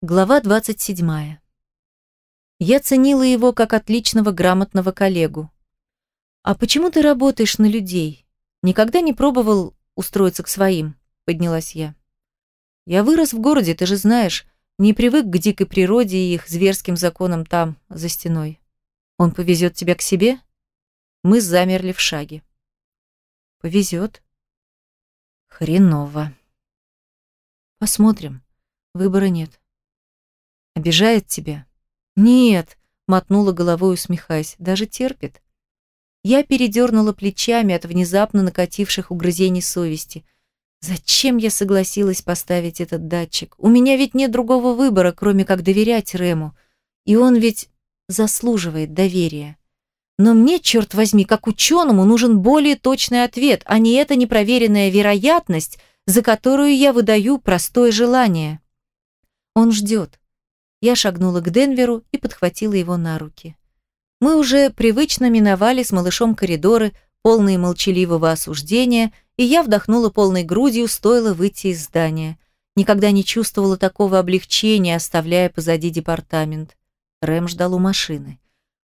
Глава 27. Я ценила его как отличного грамотного коллегу. «А почему ты работаешь на людей? Никогда не пробовал устроиться к своим?» – поднялась я. «Я вырос в городе, ты же знаешь, не привык к дикой природе и их зверским законам там, за стеной. Он повезет тебя к себе?» Мы замерли в шаге. «Повезет?» «Хреново». «Посмотрим. Выбора нет». Обижает тебя? Нет, мотнула головой, усмехаясь. Даже терпит. Я передернула плечами от внезапно накативших угрызений совести. Зачем я согласилась поставить этот датчик? У меня ведь нет другого выбора, кроме как доверять Рему. И он ведь заслуживает доверия. Но мне, черт возьми, как ученому, нужен более точный ответ, а не эта непроверенная вероятность, за которую я выдаю простое желание. Он ждет. Я шагнула к Денверу и подхватила его на руки. Мы уже привычно миновали с малышом коридоры, полные молчаливого осуждения, и я вдохнула полной грудью, стоило выйти из здания. Никогда не чувствовала такого облегчения, оставляя позади департамент. Рэм ждал у машины.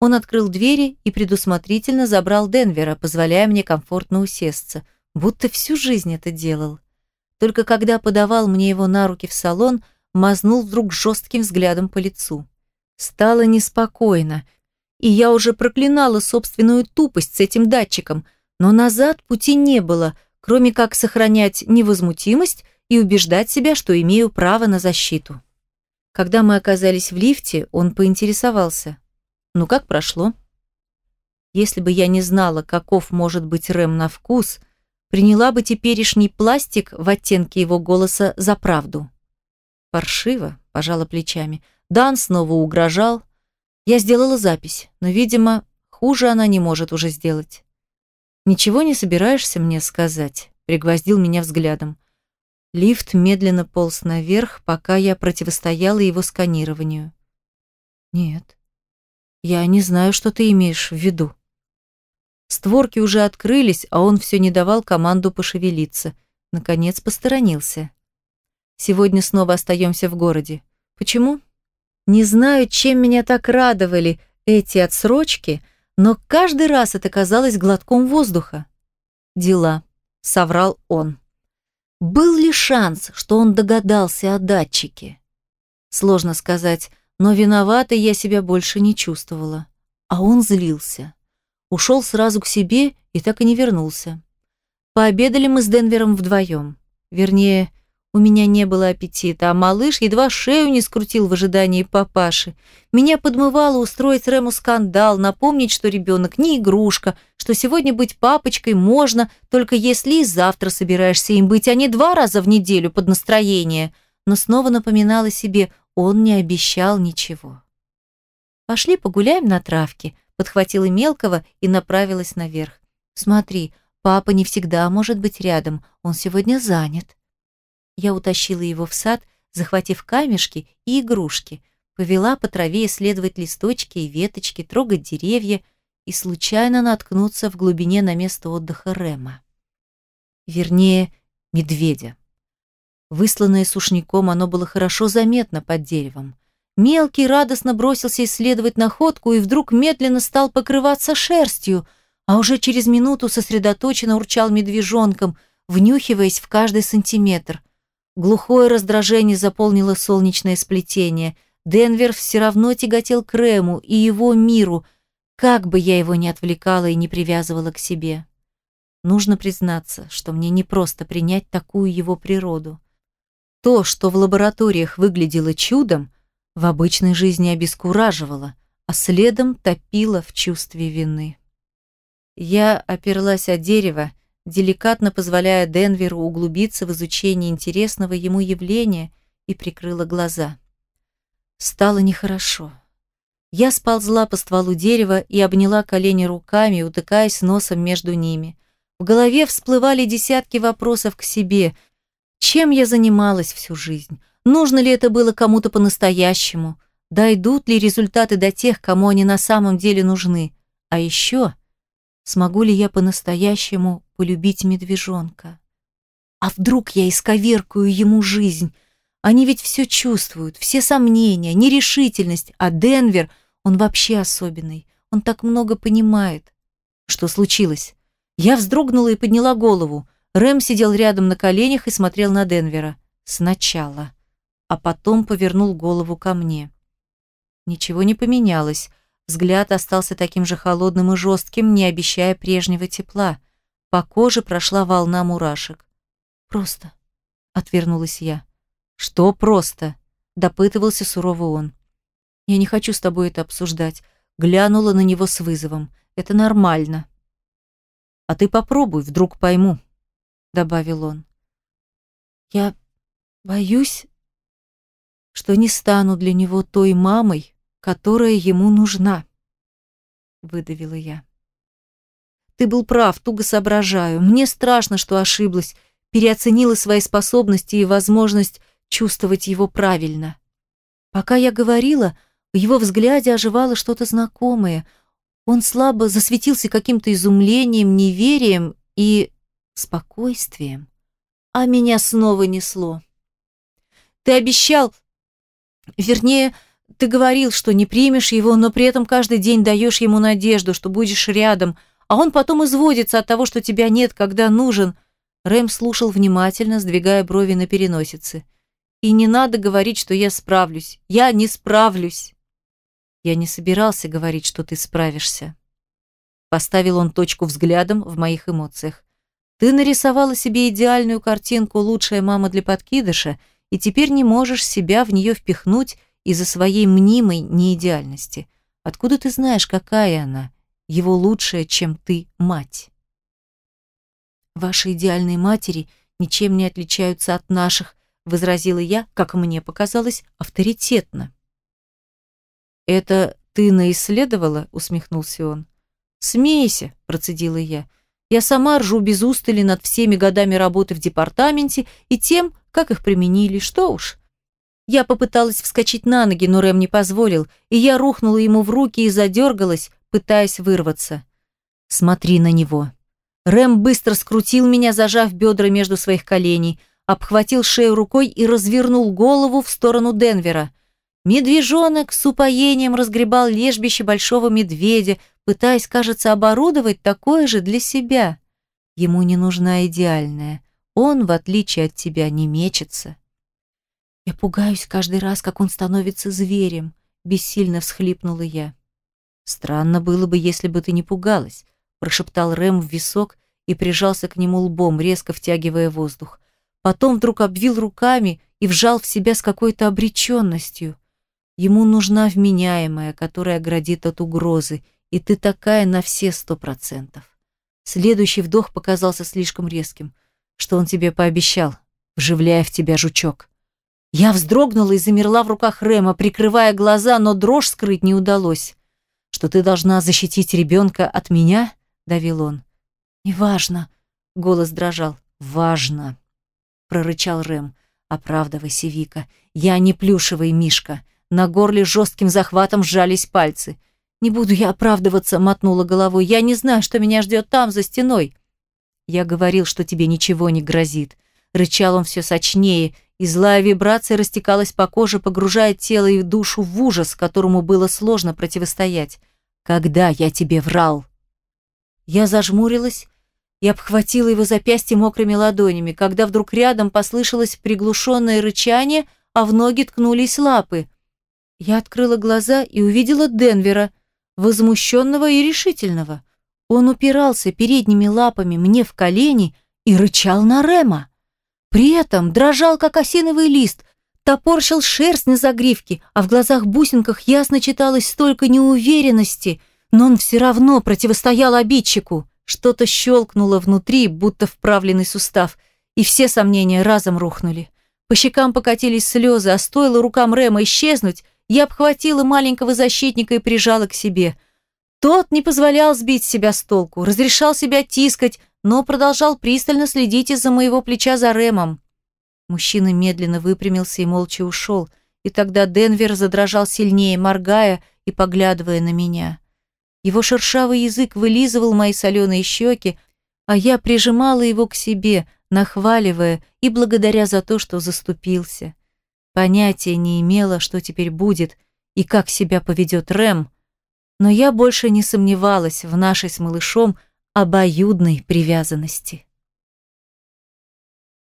Он открыл двери и предусмотрительно забрал Денвера, позволяя мне комфортно усесться, будто всю жизнь это делал. Только когда подавал мне его на руки в салон – мазнул вдруг жестким взглядом по лицу. Стало неспокойно, и я уже проклинала собственную тупость с этим датчиком, но назад пути не было, кроме как сохранять невозмутимость и убеждать себя, что имею право на защиту. Когда мы оказались в лифте, он поинтересовался. «Ну как прошло?» Если бы я не знала, каков может быть Рэм на вкус, приняла бы теперешний пластик в оттенке его голоса за правду. Паршиво, пожала плечами. Дан снова угрожал. Я сделала запись, но, видимо, хуже она не может уже сделать. «Ничего не собираешься мне сказать?» Пригвоздил меня взглядом. Лифт медленно полз наверх, пока я противостояла его сканированию. «Нет, я не знаю, что ты имеешь в виду». Створки уже открылись, а он все не давал команду пошевелиться. Наконец посторонился. Сегодня снова остаемся в городе. Почему? Не знаю, чем меня так радовали эти отсрочки, но каждый раз это казалось глотком воздуха. Дела, соврал он. Был ли шанс, что он догадался о датчике? Сложно сказать, но виноватой я себя больше не чувствовала. А он злился. Ушел сразу к себе и так и не вернулся. Пообедали мы с Денвером вдвоем. Вернее, у меня не было аппетита, а малыш едва шею не скрутил в ожидании папаши. Меня подмывало устроить Рему скандал, напомнить, что ребенок не игрушка, что сегодня быть папочкой можно, только если и завтра собираешься им быть, а не два раза в неделю под настроение. Но снова напоминала себе, он не обещал ничего. «Пошли погуляем на травке», — подхватила мелкого и направилась наверх. «Смотри, папа не всегда может быть рядом, он сегодня занят». Я утащила его в сад, захватив камешки и игрушки, повела по траве исследовать листочки и веточки, трогать деревья и случайно наткнуться в глубине на место отдыха Рема. Вернее, медведя. Высланное сушняком, оно было хорошо заметно под деревом. Мелкий радостно бросился исследовать находку и вдруг медленно стал покрываться шерстью, а уже через минуту сосредоточенно урчал медвежонком, внюхиваясь в каждый сантиметр. Глухое раздражение заполнило солнечное сплетение. Денвер все равно тяготел к Рэму и его миру, как бы я его ни отвлекала и не привязывала к себе. Нужно признаться, что мне не просто принять такую его природу. То, что в лабораториях выглядело чудом, в обычной жизни обескураживало, а следом топило в чувстве вины. Я оперлась о дерево деликатно позволяя Денверу углубиться в изучение интересного ему явления, и прикрыла глаза. Стало нехорошо. Я сползла по стволу дерева и обняла колени руками, утыкаясь носом между ними. В голове всплывали десятки вопросов к себе. Чем я занималась всю жизнь? Нужно ли это было кому-то по-настоящему? Дойдут ли результаты до тех, кому они на самом деле нужны? А еще, смогу ли я по-настоящему полюбить медвежонка. А вдруг я исковеркаю ему жизнь? Они ведь все чувствуют, все сомнения, нерешительность, а Денвер, он вообще особенный. Он так много понимает. Что случилось? Я вздрогнула и подняла голову. Рэм сидел рядом на коленях и смотрел на Денвера. Сначала. А потом повернул голову ко мне. Ничего не поменялось. Взгляд остался таким же холодным и жестким, не обещая прежнего тепла. По коже прошла волна мурашек. «Просто», — отвернулась я. «Что просто?» — допытывался сурово он. «Я не хочу с тобой это обсуждать». Глянула на него с вызовом. «Это нормально». «А ты попробуй, вдруг пойму», — добавил он. «Я боюсь, что не стану для него той мамой, которая ему нужна», — выдавила я. «Ты был прав, туго соображаю. Мне страшно, что ошиблась, переоценила свои способности и возможность чувствовать его правильно. Пока я говорила, в его взгляде оживало что-то знакомое. Он слабо засветился каким-то изумлением, неверием и спокойствием. А меня снова несло. «Ты обещал, вернее, ты говорил, что не примешь его, но при этом каждый день даешь ему надежду, что будешь рядом, а он потом изводится от того, что тебя нет, когда нужен». Рэм слушал внимательно, сдвигая брови на переносице. И не надо говорить, что я справлюсь. Я не справлюсь. Я не собирался говорить, что ты справишься. Поставил он точку взглядом в моих эмоциях. Ты нарисовала себе идеальную картинку «лучшая мама для подкидыша», и теперь не можешь себя в нее впихнуть из-за своей мнимой неидеальности. Откуда ты знаешь, какая она, его лучшая, чем ты, мать? Ваши идеальные матери ничем не отличаются от наших, возразила я, как мне показалось, авторитетно. Это ты наисследовала? усмехнулся он. Смейся, процедила я. Я сама ржу без устали над всеми годами работы в департаменте и тем, как их применили, что уж. Я попыталась вскочить на ноги, но Рэм не позволил, и я рухнула ему в руки и задергалась, пытаясь вырваться. Смотри на него. Рэм быстро скрутил меня, зажав бедра между своих коленей, обхватил шею рукой и развернул голову в сторону Денвера. Медвежонок с упоением разгребал лежбище большого медведя, пытаясь, кажется, оборудовать такое же для себя. Ему не нужна идеальная. Он, в отличие от тебя, не мечется. Я пугаюсь каждый раз, как он становится зверем, бессильно всхлипнула я. Странно было бы, если бы ты не пугалась, прошептал Рэм в висок и прижался к нему лбом, резко втягивая воздух. Потом вдруг обвил руками и вжал в себя с какой-то обреченностью. Ему нужна вменяемая, которая оградит от угрозы, и ты такая на все сто процентов. Следующий вдох показался слишком резким. Что он тебе пообещал, вживляя в тебя жучок. Я вздрогнула и замерла в руках Рема, прикрывая глаза, но дрожь скрыть не удалось. «Что ты должна защитить ребенка от меня?» — давил он. «Неважно», — голос дрожал. «Важно», прорычал Рэм. «Оправдывайся, Вика. Я не плюшевый мишка». На горле жестким захватом сжались пальцы. «Не буду я оправдываться», — мотнула головой. «Я не знаю, что меня ждет там, за стеной». «Я говорил, что тебе ничего не грозит». Рычал он все сочнее, и злая вибрация растекалась по коже, погружая тело и душу в ужас, которому было сложно противостоять. «Когда я тебе врал?» Я зажмурилась и обхватила его запястье мокрыми ладонями, когда вдруг рядом послышалось приглушенное рычание, а в ноги ткнулись лапы. Я открыла глаза и увидела Денвера, возмущенного и решительного. Он упирался передними лапами мне в колени и рычал на Рема. При этом дрожал, как осиновый лист, топорщил шерсть на загривке, а в глазах-бусинках ясно читалось столько неуверенности, но он все равно противостоял обидчику. Что-то щелкнуло внутри, будто вправленный сустав, и все сомнения разом рухнули. По щекам покатились слезы, а стоило рукам Рема исчезнуть, я обхватила маленького защитника и прижала к себе. Тот не позволял сбить себя с толку, разрешал себя тискать, но продолжал пристально следить из-за моего плеча за Ремом. Мужчина медленно выпрямился и молча ушел, и тогда Денвер задрожал сильнее, моргая и поглядывая на меня. Его шершавый язык вылизывал мои соленые щеки, а я прижимала его к себе, нахваливая и благодаря за то, что заступился. Понятия не имела, что теперь будет и как себя поведет Рэм, но я больше не сомневалась в нашей с малышом обоюдной привязанности.